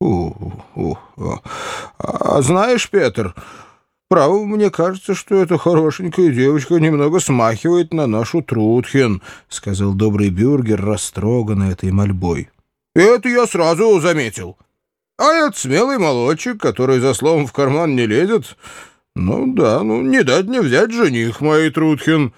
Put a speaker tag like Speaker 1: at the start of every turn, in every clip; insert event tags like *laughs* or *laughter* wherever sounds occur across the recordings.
Speaker 1: У, а знаешь, Петр, право, мне кажется, что эта хорошенькая девочка немного смахивает на нашу Трутхен, сказал добрый бюргер, растроганный этой мольбой. Это я сразу заметил. А этот смелый молодчик, который за словом в карман не лезет, ну да, ну не дать не взять жених моей Трутхен.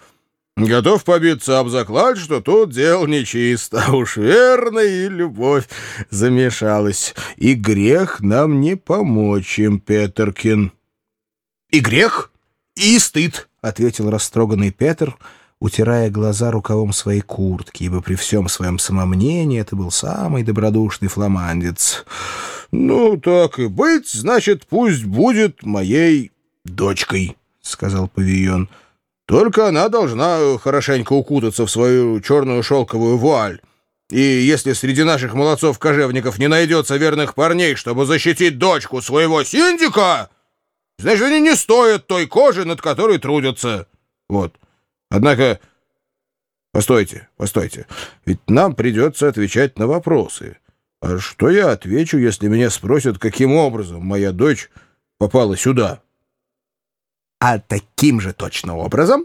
Speaker 1: Готов побиться об заклад, что тут дело нечисто, а *laughs* уж верно и любовь замешалась. И грех нам не помочь им, Петеркин. — И грех, и стыд, — ответил растроганный Петр, утирая глаза рукавом своей куртки, ибо при всем своем самомнении это был самый добродушный фламандец. — Ну, так и быть, значит, пусть будет моей дочкой, — сказал Павион. — только она должна хорошенько укутаться в свою черную шелковую вуаль. И если среди наших молодцов-кожевников не найдется верных парней, чтобы защитить дочку своего синдика, значит, они не стоят той кожи, над которой трудятся. Вот. Однако... Постойте, постойте. Ведь нам придется отвечать на вопросы. А что я отвечу, если меня спросят, каким образом моя дочь попала сюда?»
Speaker 2: А таким же точно образом,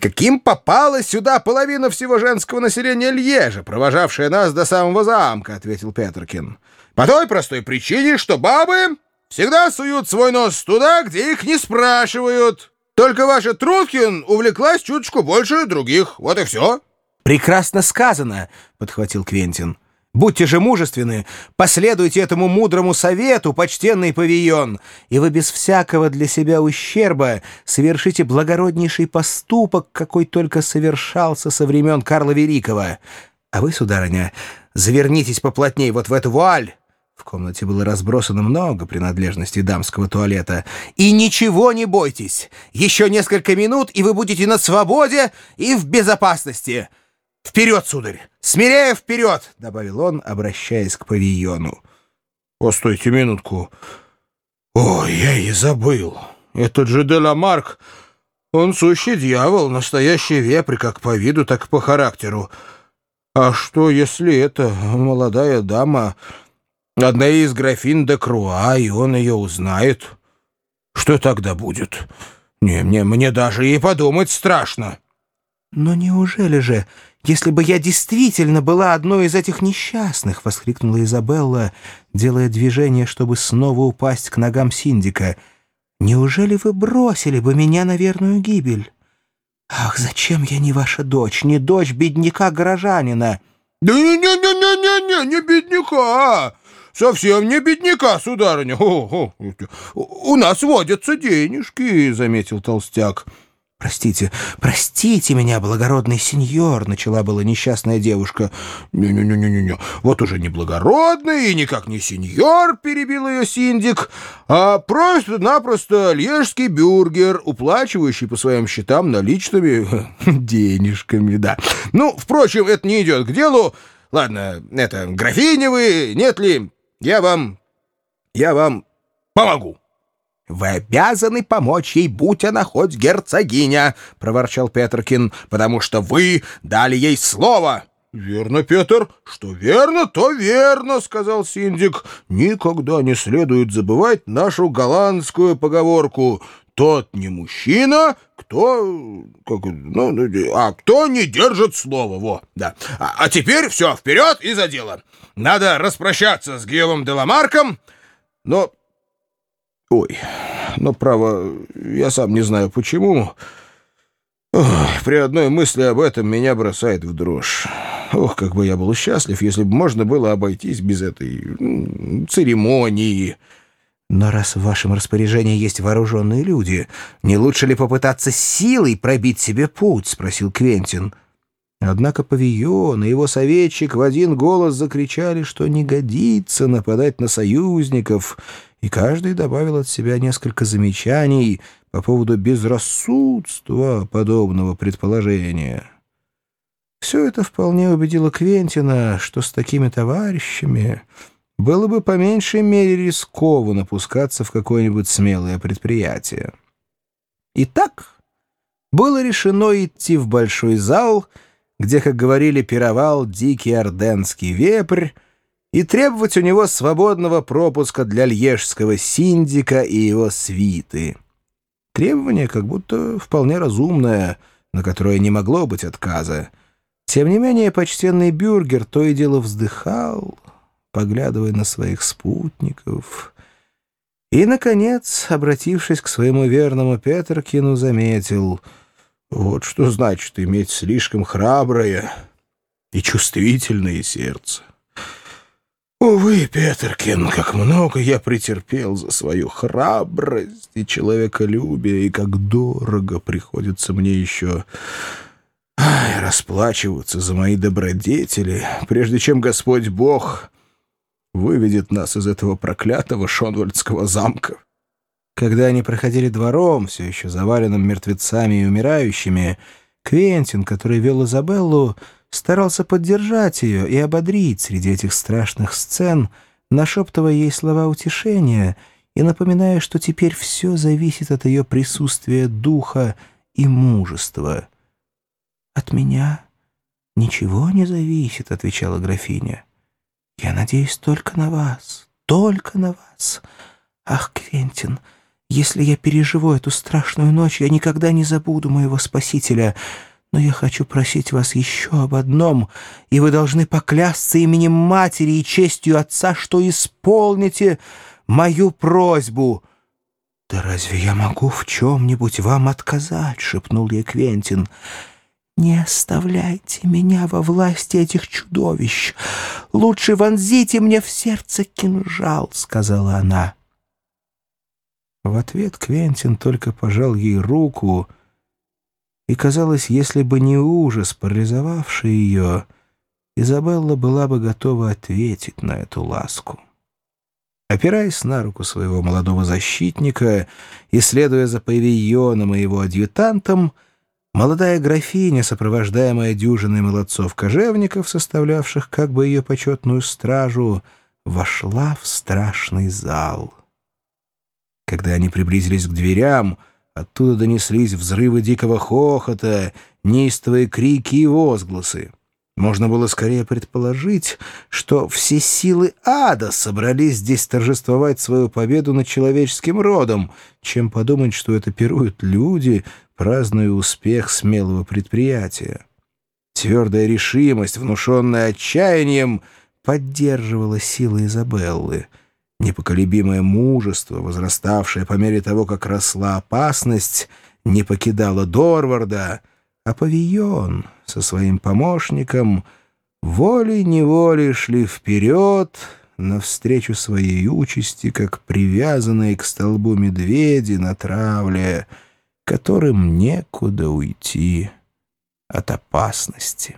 Speaker 2: каким попала сюда половина всего женского населения Льежа, провожавшая нас до самого замка, — ответил Петркин. — По той простой причине, что бабы всегда суют свой нос туда, где их не спрашивают. Только ваша Трудкин увлеклась чуточку больше других. Вот и все.
Speaker 3: — Прекрасно сказано, — подхватил Квентин. Будьте же мужественны, последуйте этому мудрому совету, почтенный павион, и вы без всякого для себя ущерба совершите благороднейший поступок, какой только совершался со времен Карла Великого. А вы, сударыня, завернитесь поплотней вот в эту вуаль». В комнате было разбросано много принадлежностей дамского туалета. «И ничего не бойтесь! Еще несколько минут, и вы будете на свободе и в безопасности!» «Вперед, сударь! Смиряя вперед!» — добавил он, обращаясь к павильону.
Speaker 1: «Постойте минутку. Ой, я и забыл. Этот же Деламарк, он сущий дьявол, настоящий вепрь как по виду, так и по характеру. А что, если это молодая дама, одна из графин де Круа, и он ее узнает? Что тогда будет? Не, мне, мне даже и подумать страшно».
Speaker 3: «Но неужели же, если бы я действительно была одной из этих несчастных?» — воскликнула Изабелла, делая движение, чтобы снова упасть к ногам Синдика. «Неужели вы бросили бы меня на верную гибель? Ах, зачем я не ваша дочь, не дочь бедняка-горожанина?»
Speaker 1: «Да не-не-не-не-не, не бедняка!» совсем не бедняка, сударыня. О, о, у нас водятся денежки, — заметил толстяк.
Speaker 3: «Простите, простите меня, благородный сеньор!» — начала была несчастная девушка.
Speaker 1: «Не-не-не-не-не, вот уже не благородный и никак не сеньор!» — перебил ее синдик, «а просто-напросто лежский бюргер, уплачивающий по своим счетам наличными *laughs* денежками, да. Ну, впрочем, это не идет к делу. Ладно, это графиня вы, нет ли? Я вам... я вам помогу!»
Speaker 2: «Вы обязаны помочь ей, будь она хоть герцогиня», — проворчал Петркин, «потому что вы дали ей слово».
Speaker 1: «Верно, Петр. Что верно, то верно», — сказал Синдик. «Никогда не следует забывать нашу голландскую поговорку. Тот не мужчина, кто... Как, ну, ну а кто не держит слова, во, да. А, а теперь все, вперед и за дело. Надо распрощаться с Гиомом Деламарком, но Ой, но, право, я сам не знаю почему. Ох, при одной мысли об этом меня бросает в дрожь. Ох, как бы я был счастлив, если бы можно было обойтись без этой церемонии.
Speaker 3: Но раз в вашем распоряжении есть вооруженные люди, не лучше ли попытаться силой пробить себе путь? — спросил Квентин. Однако Павион и его советчик в один голос закричали, что не годится нападать на союзников — и каждый добавил от себя несколько замечаний по поводу безрассудства подобного предположения. Все это вполне убедило Квентина, что с такими товарищами было бы по меньшей мере рискованно пускаться в какое-нибудь смелое предприятие. Итак, было решено идти в большой зал, где, как говорили, пировал дикий орденский вепрь, и требовать у него свободного пропуска для льежского синдика и его свиты. Требование как будто вполне разумное, на которое не могло быть отказа. Тем не менее, почтенный бюргер то и дело вздыхал, поглядывая на своих спутников. И, наконец, обратившись к своему верному Петеркину, заметил, «Вот что значит иметь слишком храброе и чувствительное сердце». Увы, Петеркин, как много я претерпел за свою храбрость и человеколюбие, и как дорого приходится мне еще ай, расплачиваться за мои добродетели, прежде чем Господь Бог выведет нас из этого проклятого Шонвальдского замка. Когда они проходили двором, все еще заваленным мертвецами и умирающими, Квентин, который вел Изабеллу, старался поддержать ее и ободрить среди этих страшных сцен, нашептывая ей слова утешения и напоминая, что теперь все зависит от ее присутствия духа и мужества. «От меня ничего не зависит», — отвечала графиня. «Я надеюсь только на вас, только на вас. Ах, Квентин, если я переживу эту страшную ночь, я никогда не забуду моего спасителя». Но я хочу просить вас еще об одном, и вы должны поклясться именем матери и честью отца, что исполните мою просьбу». «Да разве я могу в чем-нибудь вам отказать?» — шепнул ей Квентин. «Не оставляйте меня во власти этих чудовищ. Лучше вонзите мне в сердце кинжал», — сказала она. В ответ Квентин только пожал ей руку — и, казалось, если бы не ужас, парализовавший ее, Изабелла была бы готова ответить на эту ласку. Опираясь на руку своего молодого защитника и следуя за павильоном и его адъютантом, молодая графиня, сопровождаемая дюжиной молодцов-кожевников, составлявших как бы ее почетную стражу, вошла в страшный зал. Когда они приблизились к дверям — Оттуда донеслись взрывы дикого хохота, неистовые крики и возгласы. Можно было скорее предположить, что все силы ада собрались здесь торжествовать свою победу над человеческим родом, чем подумать, что это пируют люди, празднуя успех смелого предприятия. Твердая решимость, внушенная отчаянием, поддерживала силы Изабеллы — Непоколебимое мужество, возраставшее по мере того, как росла опасность, не покидало Дорварда, а павильон со своим помощником волей-неволей шли вперед навстречу своей участи, как привязанные к столбу медведи на травле, которым некуда уйти от опасности.